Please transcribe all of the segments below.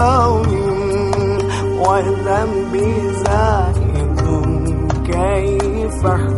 يوم وذنبي زائد كيف احتمالي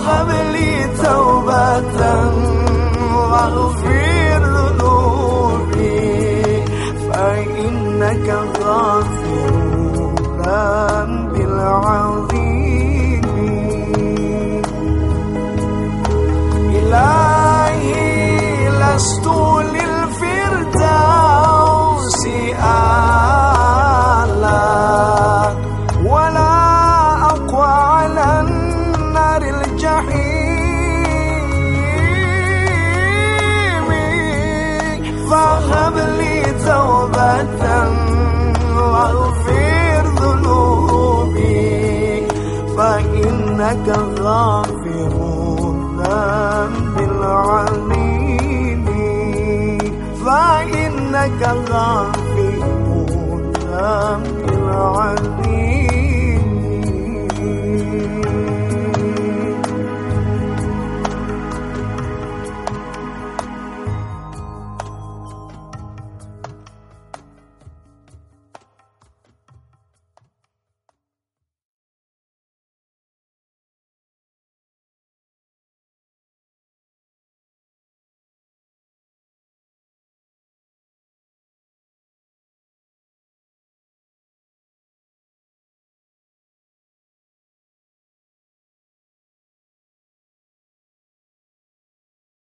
还没 توبة وأغفر ذنوبي فإنك غافر الذنب العليم فإنك غافر الذنب العليم